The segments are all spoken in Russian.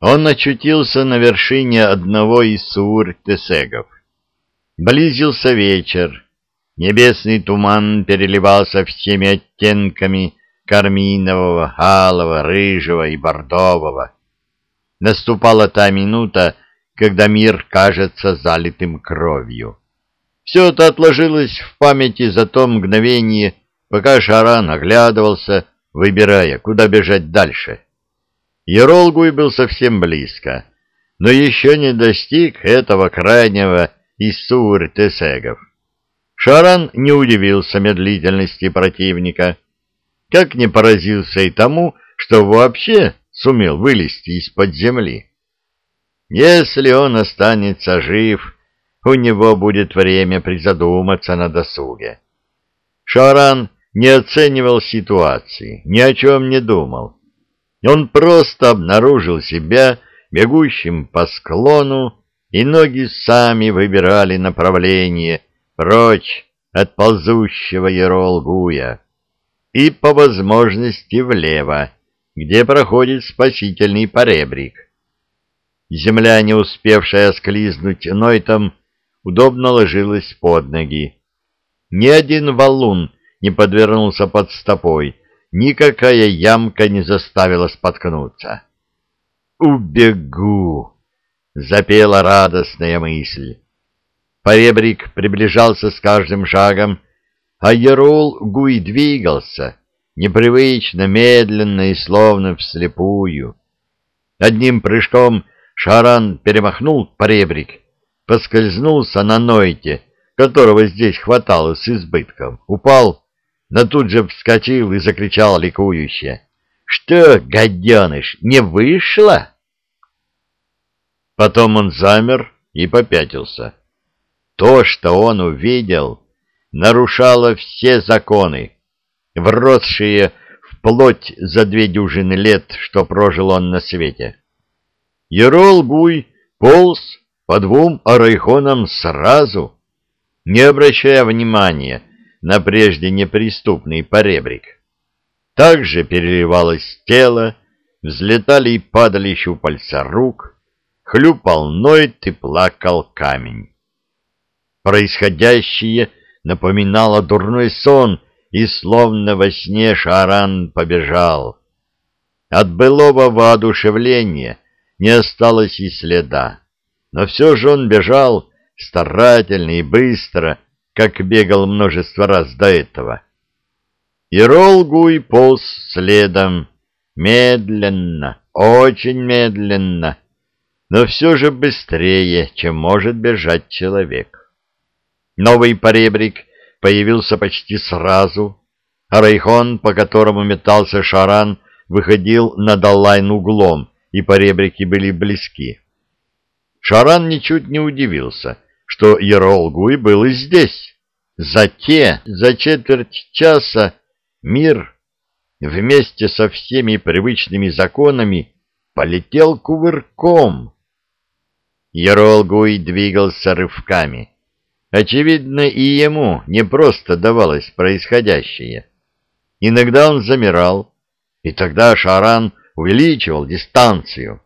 Он очутился на вершине одного из Суур-Тесегов. Близился вечер. Небесный туман переливался всеми оттенками карминового, алого, рыжего и бордового. Наступала та минута, когда мир кажется залитым кровью. Все это отложилось в памяти за то мгновение, пока Шаран оглядывался, выбирая, куда бежать дальше. Еролгуй был совсем близко, но еще не достиг этого крайнего из Сур-Тесегов. Шаран не удивился медлительности противника, как не поразился и тому, что вообще сумел вылезти из-под земли. Если он останется жив, у него будет время призадуматься на досуге. Шаран не оценивал ситуации, ни о чем не думал. Он просто обнаружил себя бегущим по склону, и ноги сами выбирали направление прочь от ползущего Еролгуя и по возможности влево, где проходит спасительный поребрик. Земля, не успевшая склизнуть Нойтом, удобно ложилась под ноги. Ни один валун не подвернулся под стопой, никакая ямка не заставила споткнуться. «Убегу!» — запела радостная мысль. Поребрик приближался с каждым шагом, а Ерул Гуй двигался, непривычно, медленно и словно вслепую. Одним прыжком Шаран перемахнул поребрик, поскользнулся на Нойте, которого здесь хватало с избытком, упал но тут же вскочил и закричал ликующе. «Что, гаденыш, не вышло?» Потом он замер и попятился. То, что он увидел, нарушало все законы, вросшие вплоть за две дюжины лет, что прожил он на свете. Ерол Гуй полз по двум арайхонам сразу, не обращая внимания на прежде неприступный поребрик. Также переливалось тело, взлетали и падали щупальца рук, хлюпал нойт и плакал камень. Происходящее напоминало дурной сон, и словно во сне Шаран побежал. От былого воодушевления не осталось и следа, но все же он бежал старательно и быстро, как бегал множество раз до этого. И Ролгуй полз следом, медленно, очень медленно, но все же быстрее, чем может бежать человек. Новый поребрик появился почти сразу, а райхон, по которому метался шаран, выходил над Аллайн углом, и поребрики были близки. Шаран ничуть не удивился — что Еролгуй был и здесь. За те, за четверть часа мир вместе со всеми привычными законами полетел кувырком. Еролгуй двигался рывками. Очевидно, и ему не просто давалось происходящее. Иногда он замирал, и тогда Шаран увеличивал дистанцию.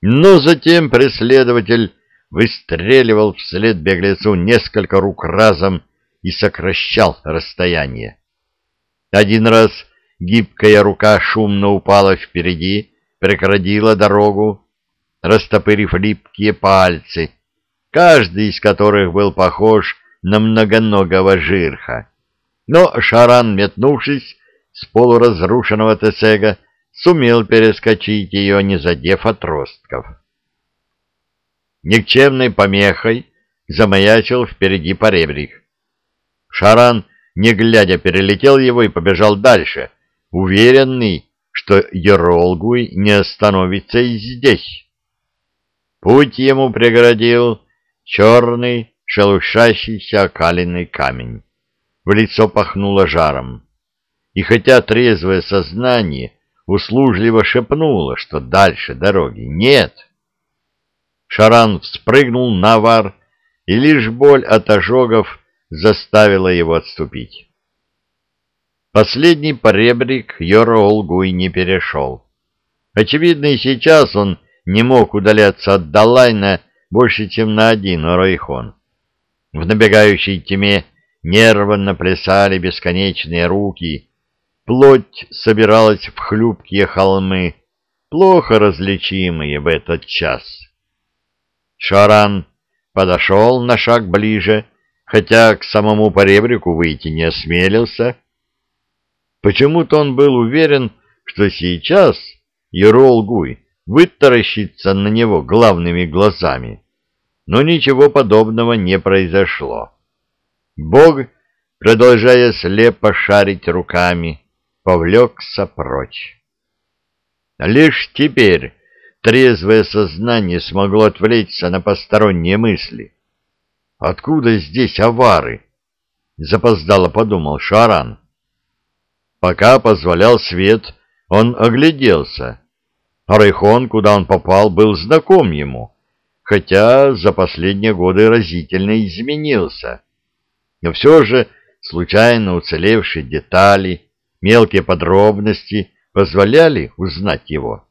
Но затем преследователь выстреливал вслед беглецу несколько рук разом и сокращал расстояние. Один раз гибкая рука шумно упала впереди, преградила дорогу, растопырив липкие пальцы, каждый из которых был похож на многоногого жирха. Но Шаран, метнувшись с полуразрушенного Тесега, сумел перескочить ее, не задев отростков никчемной помехой замаячил впереди поребрик. Шаран, не глядя, перелетел его и побежал дальше, уверенный, что Еролгуй не остановится и здесь. Путь ему преградил черный, шелушащийся окаленный камень. В лицо пахнуло жаром. И хотя трезвое сознание услужливо шепнуло, что дальше дороги нет, Шаран спрыгнул на вар, и лишь боль от ожогов заставила его отступить. Последний поребрик Йора Олгуй не перешел. Очевидно, и сейчас он не мог удаляться от Далайна больше, чем на один райхон. В набегающей тьме нервно плясали бесконечные руки, плоть собиралась в хлюпкие холмы, плохо различимые в этот час. Шаран подошел на шаг ближе, хотя к самому поребрику выйти не осмелился. Почему-то он был уверен, что сейчас Ерол Гуй вытаращится на него главными глазами. Но ничего подобного не произошло. Бог, продолжая слепо шарить руками, повлекся прочь. Лишь теперь трезвое сознание смогло отвлечься на посторонние мысли. «Откуда здесь авары?» — запоздало подумал Шаран. Пока позволял свет, он огляделся. Райхон, куда он попал, был знаком ему, хотя за последние годы разительно изменился. Но все же случайно уцелевшие детали, мелкие подробности позволяли узнать его.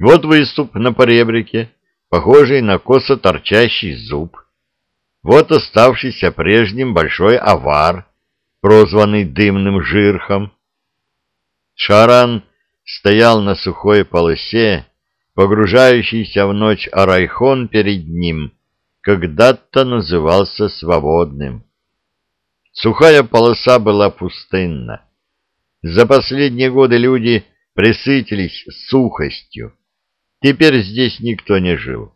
Вот выступ на поребрике, похожий на косо торчащий зуб. Вот оставшийся прежним большой авар, прозванный дымным жирхом. Шаран стоял на сухой полосе, погружающийся в ночь Арайхон перед ним, когда-то назывался свободным. Сухая полоса была пустынна. За последние годы люди присытились сухостью. Теперь здесь никто не жил.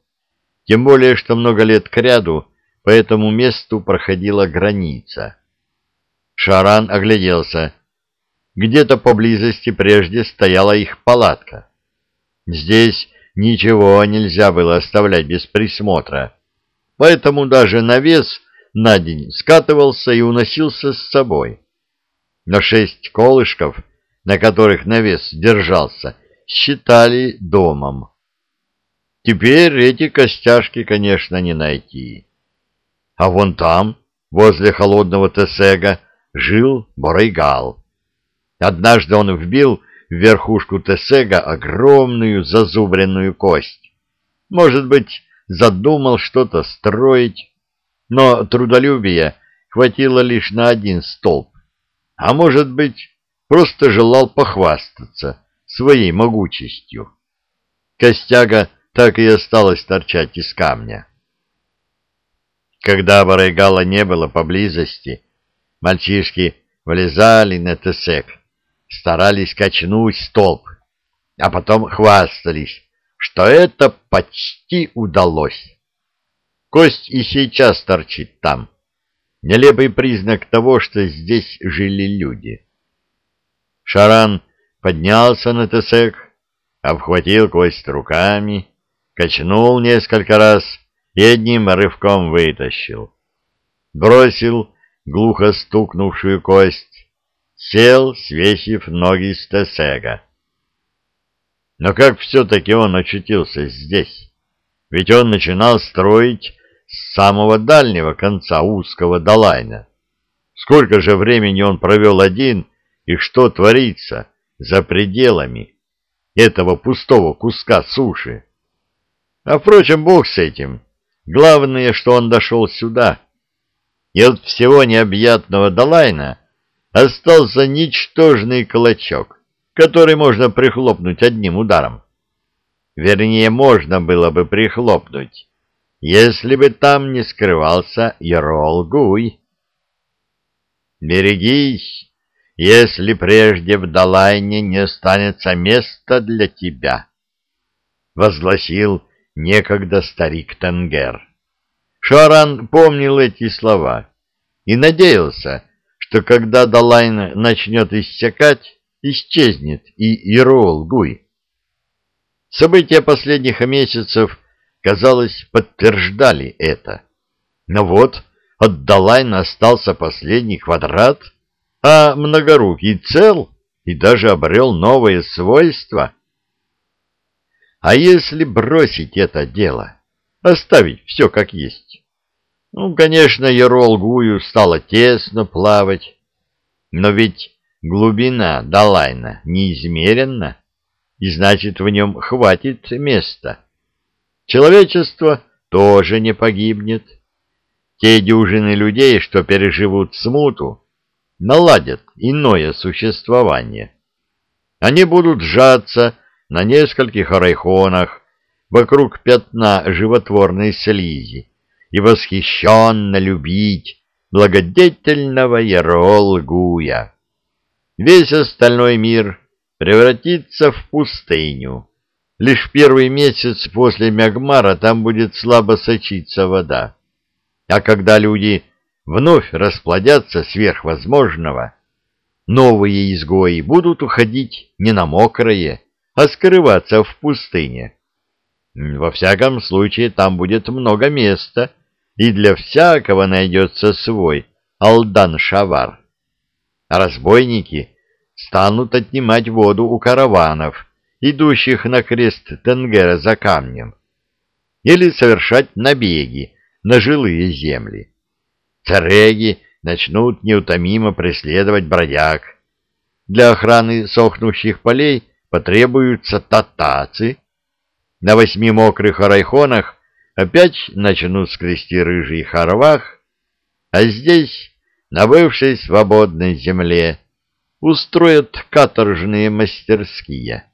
Тем более, что много лет кряду по этому месту проходила граница. Шаран огляделся. Где-то поблизости прежде стояла их палатка. Здесь ничего нельзя было оставлять без присмотра, поэтому даже навес на день скатывался и уносился с собой. Но шесть колышков, на которых навес держался, считали домом. Теперь эти костяшки, конечно, не найти. А вон там, возле холодного Тесега, жил Борейгал. Однажды он вбил в верхушку Тесега огромную зазубренную кость. Может быть, задумал что-то строить, но трудолюбия хватило лишь на один столб. А может быть, просто желал похвастаться своей могучестью. Костяга так и осталась торчать из камня. Когда Барайгала не было поблизости, мальчишки влезали на тесек, старались качнуть столб, а потом хвастались, что это почти удалось. Кость и сейчас торчит там. Нелепый признак того, что здесь жили люди. Шаран поднялся на тесек, обхватил кость руками, качнул несколько раз и одним рывком вытащил. Бросил глухо стукнувшую кость, сел, свесив ноги с тесега. Но как все-таки он очутился здесь? Ведь он начинал строить с самого дальнего конца узкого Далайна. Сколько же времени он провел один, и что творится за пределами этого пустого куска суши? А, впрочем, бог с этим. Главное, что он дошел сюда. И от всего необъятного Далайна остался ничтожный клочок, который можно прихлопнуть одним ударом. Вернее, можно было бы прихлопнуть, если бы там не скрывался Ярол Гуй. «Берегись, если прежде в Далайне не останется места для тебя», — возгласил некогда старик Тенгер. Шаран помнил эти слова и надеялся, что когда Далайн начнет иссякать, исчезнет и Ирол Гуй. События последних месяцев казалось, подтверждали это. Но вот от Далайна остался последний квадрат, а многорукий цел и даже обрел новые свойства. А если бросить это дело, оставить все как есть? Ну, конечно, Ерол Гую стало тесно плавать, но ведь глубина Далайна неизмеренна. и значит в нем хватит места. Человечество тоже не погибнет. Те дюжины людей, что переживут смуту, наладят иное существование. Они будут сжаться на нескольких арайхонах вокруг пятна животворной слизи и восхищенно любить благодетельного Ярол-Гуя. Весь остальной мир превратится в пустыню. Лишь первый месяц после Мягмара там будет слабо сочиться вода. А когда люди вновь расплодятся сверхвозможного, новые изгои будут уходить не на мокрое, а скрываться в пустыне. Во всяком случае, там будет много места, и для всякого найдется свой Алдан-Шавар. Разбойники станут отнимать воду у караванов, идущих на крест Тенгера за камнем, или совершать набеги на жилые земли. Цареги начнут неутомимо преследовать бродяг. Для охраны сохнущих полей потребуются татацы. На восьми мокрых арайхонах опять начнут скрести рыжий харвах, а здесь, на бывшей свободной земле, устроят каторжные мастерские.